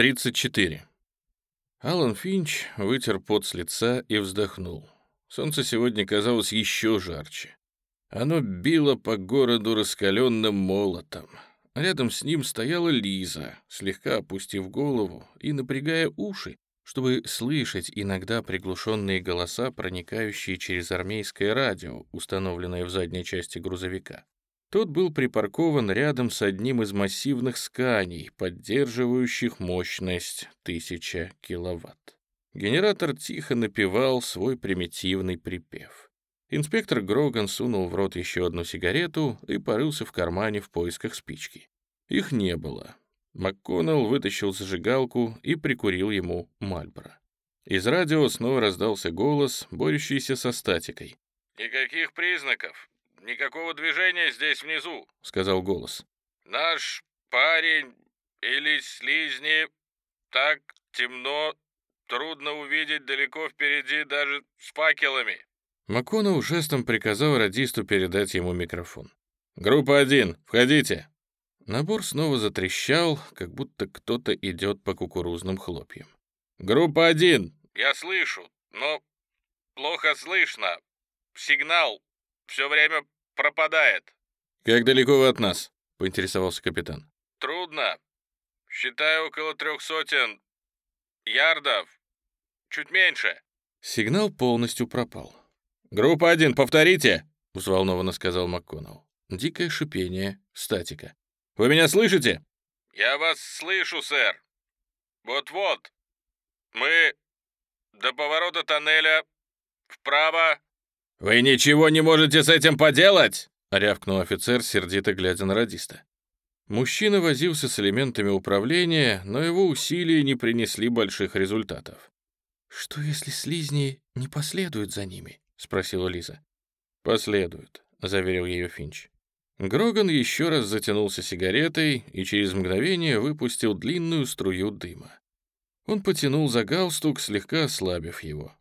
34. Алан Финч вытер пот с лица и вздохнул. Солнце сегодня казалось еще жарче. Оно било по городу раскаленным молотом. Рядом с ним стояла Лиза, слегка опустив голову и напрягая уши, чтобы слышать иногда приглушенные голоса, проникающие через армейское радио, установленное в задней части грузовика. Тот был припаркован рядом с одним из массивных сканей, поддерживающих мощность 1000 киловатт. Генератор тихо напевал свой примитивный припев. Инспектор Гроган сунул в рот еще одну сигарету и порылся в кармане в поисках спички. Их не было. МакКоннелл вытащил зажигалку и прикурил ему Мальборо. Из радио снова раздался голос, борющийся со статикой. «Никаких признаков. «Никакого движения здесь внизу», — сказал голос. «Наш парень или слизни так темно, трудно увидеть далеко впереди даже с факелами». МакКоннелл жестом приказал радисту передать ему микрофон. «Группа один, входите!» Набор снова затрещал, как будто кто-то идет по кукурузным хлопьям. «Группа один!» «Я слышу, но плохо слышно. Сигнал все время пропадает». «Как далеко вы от нас?» — поинтересовался капитан. «Трудно. Считаю около трех сотен ярдов. Чуть меньше». Сигнал полностью пропал. «Группа один, повторите!» — взволнованно сказал МакКоннелл. Дикое шипение, статика. «Вы меня слышите?» «Я вас слышу, сэр. Вот-вот. Мы до поворота тоннеля вправо «Вы ничего не можете с этим поделать?» — рявкнул офицер, сердито глядя на радиста. Мужчина возился с элементами управления, но его усилия не принесли больших результатов. «Что, если слизни не последуют за ними?» — спросила Лиза. «Последуют», — заверил ее Финч. Гроган еще раз затянулся сигаретой и через мгновение выпустил длинную струю дыма. Он потянул за галстук, слегка ослабив его.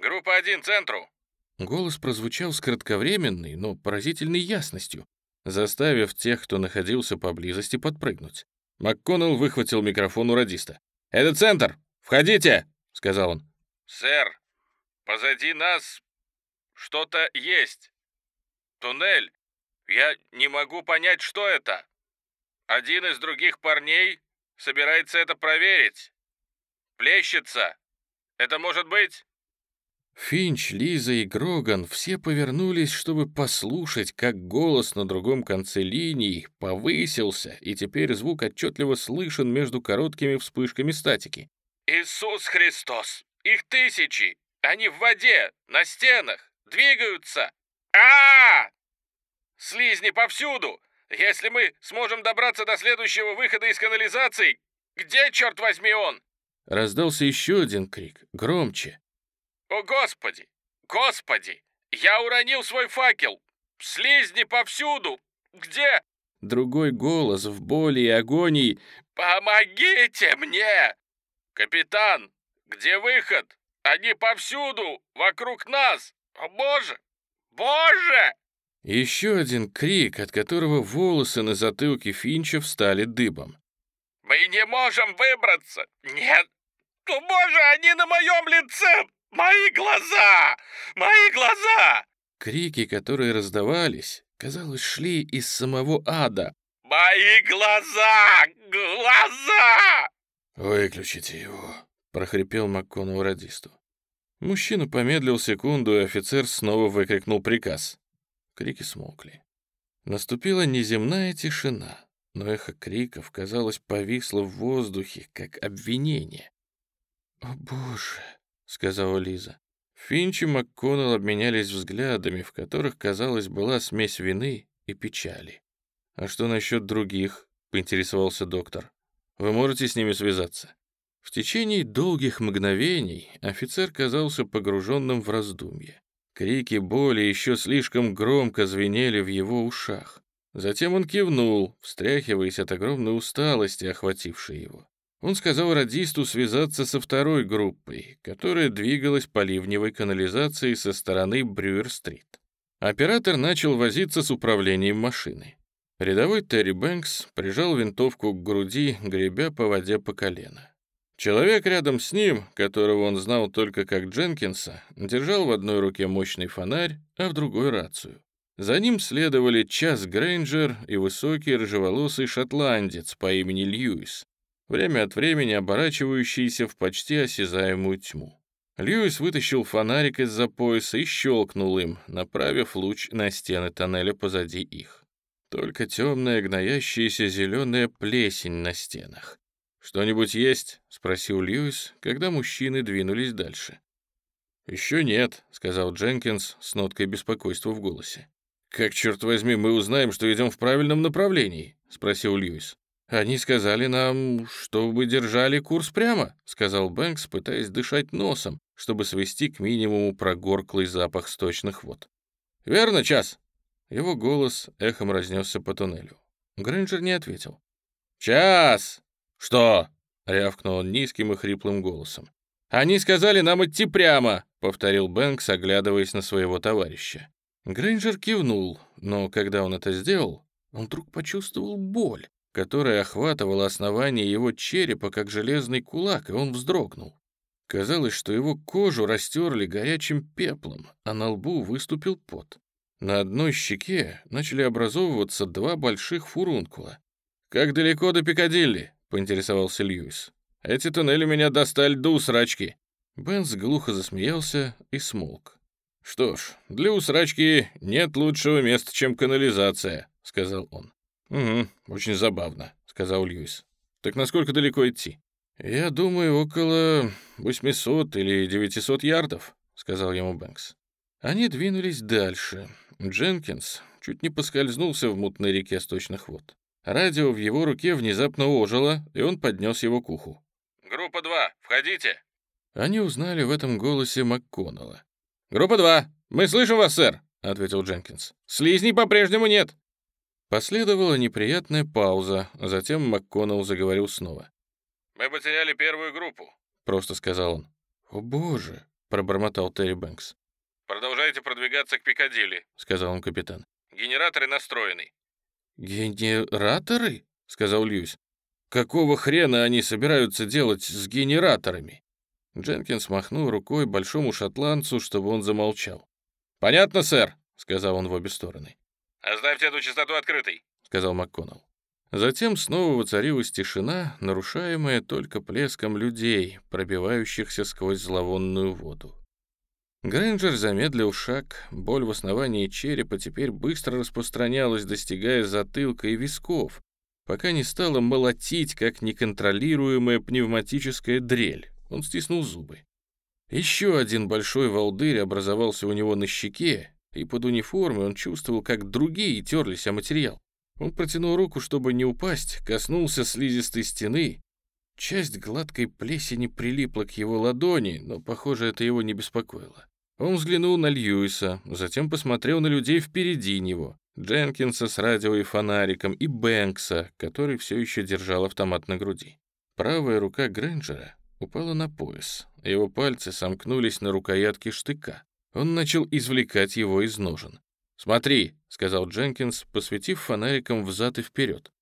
«Группа один, центру!» Голос прозвучал с кратковременной, но поразительной ясностью, заставив тех, кто находился поблизости, подпрыгнуть. МакКоннелл выхватил микрофон у радиста. «Это центр! Входите!» — сказал он. «Сэр, позади нас что-то есть. Туннель. Я не могу понять, что это. Один из других парней собирается это проверить. Плещется. Это может быть...» Финч, Лиза и Гроган все повернулись, чтобы послушать, как голос на другом конце линии повысился, и теперь звук отчетливо слышен между короткими вспышками статики. «Иисус Христос! Их тысячи! Они в воде, на стенах, двигаются! а, -а, -а! Слизни повсюду! Если мы сможем добраться до следующего выхода из канализации, где, черт возьми, он?» Раздался еще один крик, громче. «О, Господи! Господи! Я уронил свой факел! Слизни повсюду! Где?» Другой голос в боли и агонии. «Помогите мне! Капитан, где выход? Они повсюду, вокруг нас! О, Боже! Боже!» Еще один крик, от которого волосы на затылке Финча встали дыбом. «Мы не можем выбраться! Нет! О, Боже, они на моем лице! «Мои глаза! Мои глаза!» Крики, которые раздавались, казалось, шли из самого ада. «Мои глаза! Глаза!» «Выключите его!» — прохрипел МакКоннелл радисту. Мужчина помедлил секунду, и офицер снова выкрикнул приказ. Крики смолкли. Наступила неземная тишина, но эхо криков, казалось, повисло в воздухе, как обвинение. «О, Боже!» — сказала Лиза. Финч и МакКоннелл обменялись взглядами, в которых, казалось, была смесь вины и печали. «А что насчет других?» — поинтересовался доктор. «Вы можете с ними связаться?» В течение долгих мгновений офицер казался погруженным в раздумье. Крики боли еще слишком громко звенели в его ушах. Затем он кивнул, встряхиваясь от огромной усталости, охватившей его. Он сказал радисту связаться со второй группой, которая двигалась по ливневой канализации со стороны Брюер-стрит. Оператор начал возиться с управлением машины. Рядовой Терри Бэнкс прижал винтовку к груди, гребя по воде по колено. Человек рядом с ним, которого он знал только как Дженкинса, держал в одной руке мощный фонарь, а в другой — рацию. За ним следовали Час Грейнджер и высокий рыжеволосый шотландец по имени Льюис, время от времени оборачивающийся в почти осязаемую тьму. Льюис вытащил фонарик из-за пояса и щелкнул им, направив луч на стены тоннеля позади их. Только темная гноящаяся зеленая плесень на стенах. «Что-нибудь есть?» — спросил Льюис, когда мужчины двинулись дальше. «Еще нет», — сказал Дженкинс с ноткой беспокойства в голосе. «Как, черт возьми, мы узнаем, что идем в правильном направлении?» — спросил Льюис. «Они сказали нам, чтобы держали курс прямо», — сказал Бэнкс, пытаясь дышать носом, чтобы свести к минимуму прогорклый запах сточных вод. «Верно, час?» Его голос эхом разнесся по туннелю. Грэнджер не ответил. «Час!» «Что?» — рявкнул он низким и хриплым голосом. «Они сказали нам идти прямо!» — повторил Бэнкс, оглядываясь на своего товарища. Грейнджер кивнул, но когда он это сделал, он вдруг почувствовал боль, которая охватывала основание его черепа, как железный кулак, и он вздрогнул. Казалось, что его кожу растерли горячим пеплом, а на лбу выступил пот. На одной щеке начали образовываться два больших фурункула. «Как далеко до Пикадилли?» — поинтересовался Льюис. «Эти туннели меня достали до усрачки». Бенс глухо засмеялся и смолк. «Что ж, для усрачки нет лучшего места, чем канализация», — сказал он. «Угу, очень забавно», — сказал Льюис. «Так насколько далеко идти?» «Я думаю, около 800 или 900 ярдов», — сказал ему Бэнкс. Они двинулись дальше. Дженкинс чуть не поскользнулся в мутной реке сточных вод. Радио в его руке внезапно ожило, и он поднес его к уху. «Группа 2, входите!» Они узнали в этом голосе МакКоннелла. «Группа 2, мы слышим вас, сэр!» — ответил Дженкинс. «Слизней по-прежнему нет!» Последовала неприятная пауза, затем МакКоннелл заговорил снова. «Мы потеряли первую группу», — просто сказал он. «О, боже!» — пробормотал Терри Бэнкс. «Продолжайте продвигаться к Пикадилли», — сказал он капитан. «Генераторы настроены. «Генераторы?» — сказал Льюис. «Какого хрена они собираются делать с генераторами?» Дженкинс махнул рукой большому шотландцу, чтобы он замолчал. «Понятно, сэр», — сказал он в обе стороны. «Оставьте эту частоту открытой», — сказал МакКоннелл. Затем снова воцарилась тишина, нарушаемая только плеском людей, пробивающихся сквозь зловонную воду. Грэнджер замедлил шаг, боль в основании черепа теперь быстро распространялась, достигая затылка и висков, пока не стала молотить, как неконтролируемая пневматическая дрель. Он стиснул зубы. Еще один большой волдырь образовался у него на щеке, и под униформой он чувствовал, как другие терлись о материал. Он протянул руку, чтобы не упасть, коснулся слизистой стены. Часть гладкой плесени прилипла к его ладони, но, похоже, это его не беспокоило. Он взглянул на Льюиса, затем посмотрел на людей впереди него, Дженкинса с радио и фонариком, и Бэнкса, который все еще держал автомат на груди. Правая рука Грэнджера упала на пояс, его пальцы сомкнулись на рукоятке штыка. Он начал извлекать его из ножен. «Смотри», — сказал Дженкинс, посветив фонариком взад и вперед.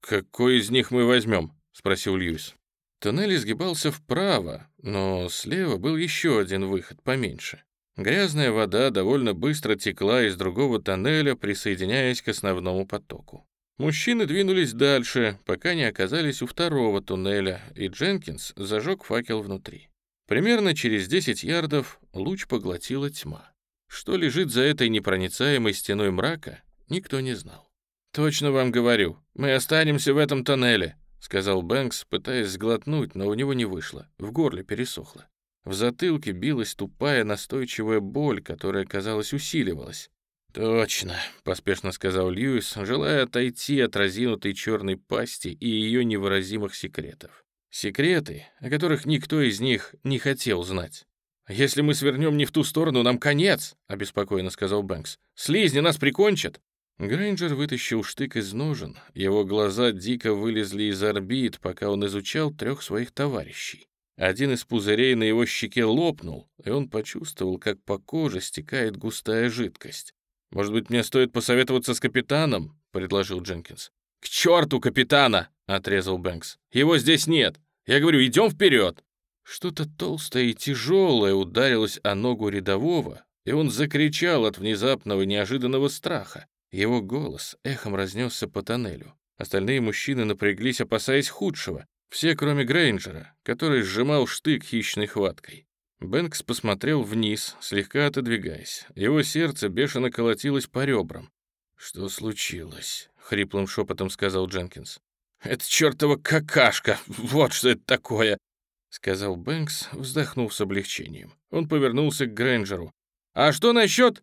«Какой из них мы возьмем?» — спросил Льюис. Туннель изгибался вправо, но слева был еще один выход поменьше. Грязная вода довольно быстро текла из другого тоннеля, присоединяясь к основному потоку. Мужчины двинулись дальше, пока не оказались у второго туннеля, и Дженкинс зажег факел внутри. Примерно через 10 ярдов луч поглотила тьма. Что лежит за этой непроницаемой стеной мрака, никто не знал. «Точно вам говорю, мы останемся в этом тоннеле», — сказал Бэнкс, пытаясь сглотнуть, но у него не вышло, в горле пересохло. В затылке билась тупая настойчивая боль, которая, казалось, усиливалась. «Точно», — поспешно сказал Льюис, желая отойти от разинутой черной пасти и ее невыразимых секретов. Секреты, о которых никто из них не хотел знать. «Если мы свернем не в ту сторону, нам конец», — обеспокоенно сказал Бэнкс. «Слизни нас прикончат». Грейнджер вытащил штык из ножен. Его глаза дико вылезли из орбит, пока он изучал трех своих товарищей. Один из пузырей на его щеке лопнул, и он почувствовал, как по коже стекает густая жидкость. «Может быть, мне стоит посоветоваться с капитаном?» — предложил Дженкинс. «К черту капитана!» — отрезал Бэнкс. «Его здесь нет. Я говорю, идем вперед!» Что-то толстое и тяжелое ударилось о ногу рядового, и он закричал от внезапного неожиданного страха. Его голос эхом разнесся по тоннелю. Остальные мужчины напряглись, опасаясь худшего. Все, кроме Грейнджера, который сжимал штык хищной хваткой. Бэнкс посмотрел вниз, слегка отодвигаясь. Его сердце бешено колотилось по ребрам. «Что случилось?» — хриплым шепотом сказал Дженкинс. «Это чертова какашка! Вот что это такое!» — сказал Бэнкс, вздохнув с облегчением. Он повернулся к Грэнджеру. «А что насчет...»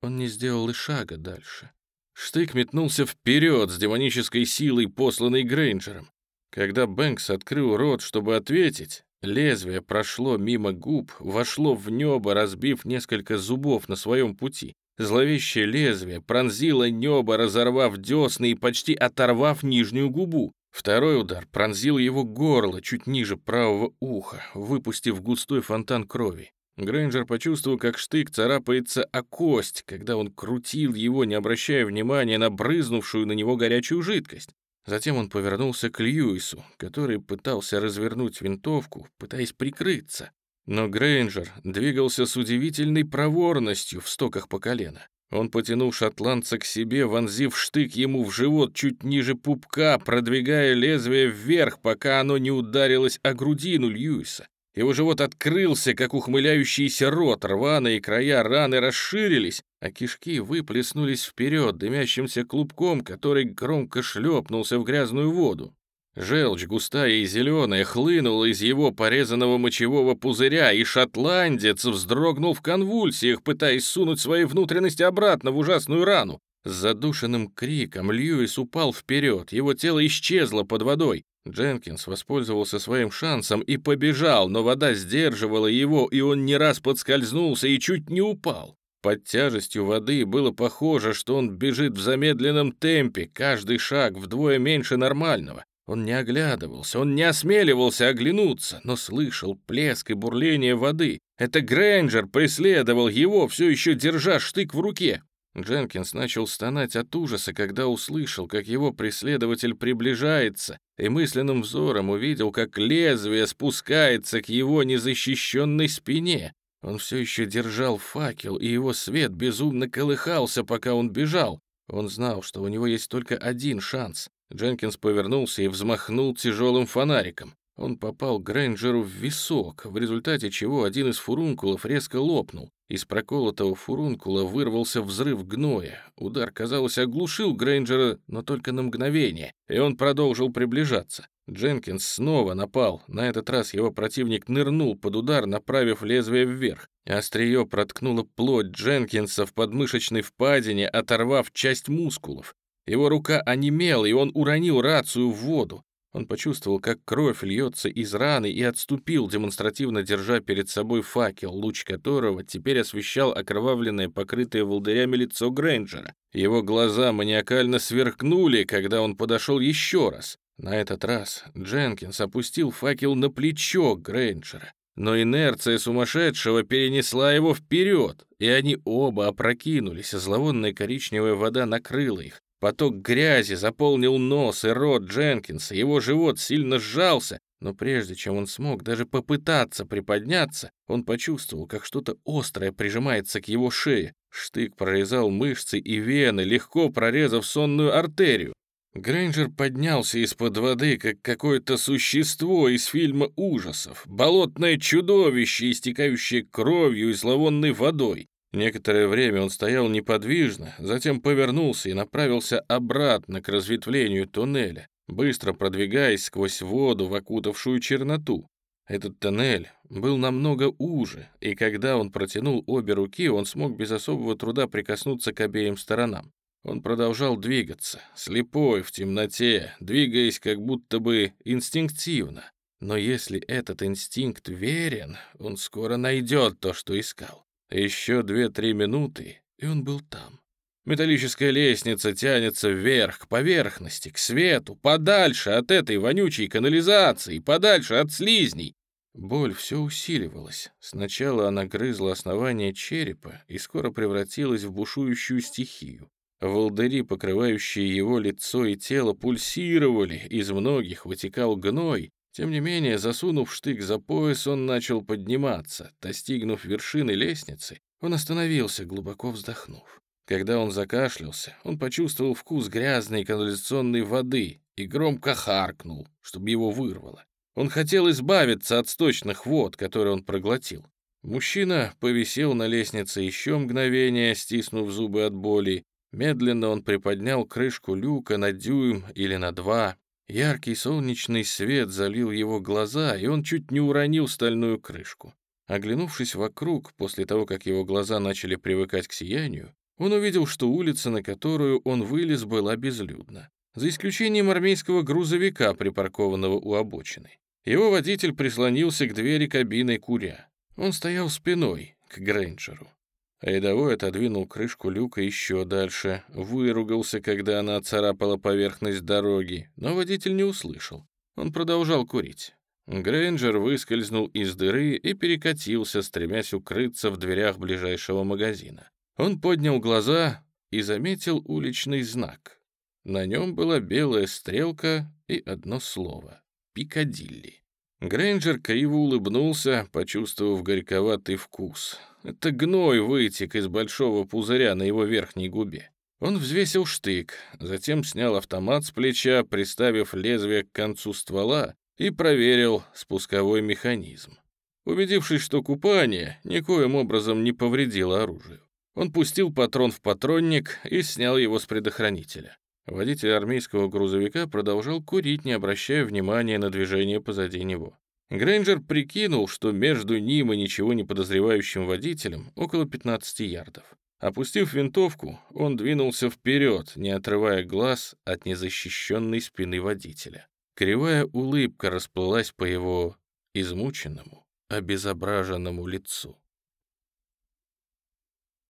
Он не сделал и шага дальше. Штык метнулся вперед с демонической силой, посланной Грейнджером. Когда Бэнкс открыл рот, чтобы ответить, лезвие прошло мимо губ, вошло в небо, разбив несколько зубов на своем пути. Зловещее лезвие пронзило небо, разорвав десны и почти оторвав нижнюю губу. Второй удар пронзил его горло чуть ниже правого уха, выпустив густой фонтан крови. Грейнджер почувствовал, как штык царапается о кость, когда он крутил его, не обращая внимания на брызнувшую на него горячую жидкость. Затем он повернулся к Льюису, который пытался развернуть винтовку, пытаясь прикрыться. Но Грейнджер двигался с удивительной проворностью в стоках по колено. Он потянул шотландца к себе, вонзив штык ему в живот чуть ниже пупка, продвигая лезвие вверх, пока оно не ударилось о грудину Льюиса. Его живот открылся, как ухмыляющийся рот, рваные края раны расширились, а кишки выплеснулись вперед дымящимся клубком, который громко шлепнулся в грязную воду. Желчь, густая и зеленая, хлынула из его порезанного мочевого пузыря, и шотландец вздрогнул в конвульсиях, пытаясь сунуть свои внутренности обратно в ужасную рану. С задушенным криком Льюис упал вперед, его тело исчезло под водой. Дженкинс воспользовался своим шансом и побежал, но вода сдерживала его, и он не раз подскользнулся и чуть не упал. Под тяжестью воды было похоже, что он бежит в замедленном темпе, каждый шаг вдвое меньше нормального. Он не оглядывался, он не осмеливался оглянуться, но слышал плеск и бурление воды. Это Грэнджер преследовал его, все еще держа штык в руке. Дженкинс начал стонать от ужаса, когда услышал, как его преследователь приближается, и мысленным взором увидел, как лезвие спускается к его незащищенной спине. Он все еще держал факел, и его свет безумно колыхался, пока он бежал. Он знал, что у него есть только один шанс. Дженкинс повернулся и взмахнул тяжелым фонариком. Он попал Грэнджеру в висок, в результате чего один из фурункулов резко лопнул. Из проколотого фурункула вырвался взрыв гноя. Удар, казалось, оглушил Грейнджера, но только на мгновение, и он продолжил приближаться. Дженкинс снова напал. На этот раз его противник нырнул под удар, направив лезвие вверх. Острие проткнуло плоть Дженкинса в подмышечной впадине, оторвав часть мускулов. Его рука онемела, и он уронил рацию в воду. Он почувствовал, как кровь льется из раны и отступил, демонстративно держа перед собой факел, луч которого теперь освещал окровавленное, покрытое волдырями лицо Грейнджера. Его глаза маниакально сверкнули, когда он подошел еще раз. На этот раз Дженкинс опустил факел на плечо Грейнджера. Но инерция сумасшедшего перенесла его вперед, и они оба опрокинулись, а зловонная коричневая вода накрыла их. Поток грязи заполнил нос и рот Дженкинса, его живот сильно сжался, но прежде чем он смог даже попытаться приподняться, он почувствовал, как что-то острое прижимается к его шее. Штык прорезал мышцы и вены, легко прорезав сонную артерию. Грейнджер поднялся из-под воды, как какое-то существо из фильма ужасов, болотное чудовище, истекающее кровью и зловонной водой. Некоторое время он стоял неподвижно, затем повернулся и направился обратно к разветвлению туннеля, быстро продвигаясь сквозь воду в окутавшую черноту. Этот тоннель был намного уже, и когда он протянул обе руки, он смог без особого труда прикоснуться к обеим сторонам. Он продолжал двигаться, слепой, в темноте, двигаясь как будто бы инстинктивно. Но если этот инстинкт верен, он скоро найдет то, что искал. Еще две-три минуты, и он был там. Металлическая лестница тянется вверх, к поверхности, к свету, подальше от этой вонючей канализации, подальше от слизней. Боль все усиливалась. Сначала она грызла основание черепа и скоро превратилась в бушующую стихию. Волдыри, покрывающие его лицо и тело, пульсировали, из многих вытекал гной, Тем не менее, засунув штык за пояс, он начал подниматься. Достигнув вершины лестницы, он остановился, глубоко вздохнув. Когда он закашлялся, он почувствовал вкус грязной канализационной воды и громко харкнул, чтобы его вырвало. Он хотел избавиться от сточных вод, которые он проглотил. Мужчина повисел на лестнице еще мгновение, стиснув зубы от боли. Медленно он приподнял крышку люка на дюйм или на два. Яркий солнечный свет залил его глаза, и он чуть не уронил стальную крышку. Оглянувшись вокруг, после того, как его глаза начали привыкать к сиянию, он увидел, что улица, на которую он вылез, была безлюдна, за исключением армейского грузовика, припаркованного у обочины. Его водитель прислонился к двери кабины куря. Он стоял спиной к Грейнджеру. Рядовой отодвинул крышку люка еще дальше, выругался, когда она царапала поверхность дороги, но водитель не услышал. Он продолжал курить. Грейнджер выскользнул из дыры и перекатился, стремясь укрыться в дверях ближайшего магазина. Он поднял глаза и заметил уличный знак. На нем была белая стрелка и одно слово — «Пикадилли». Грейнджер криво улыбнулся, почувствовав горьковатый вкус. Это гной вытек из большого пузыря на его верхней губе. Он взвесил штык, затем снял автомат с плеча, приставив лезвие к концу ствола и проверил спусковой механизм. Убедившись, что купание никоим образом не повредило оружию. Он пустил патрон в патронник и снял его с предохранителя. Водитель армейского грузовика продолжал курить, не обращая внимания на движение позади него. Грейнджер прикинул, что между ним и ничего не подозревающим водителем около 15 ярдов. Опустив винтовку, он двинулся вперед, не отрывая глаз от незащищенной спины водителя. Кривая улыбка расплылась по его измученному, обезображенному лицу.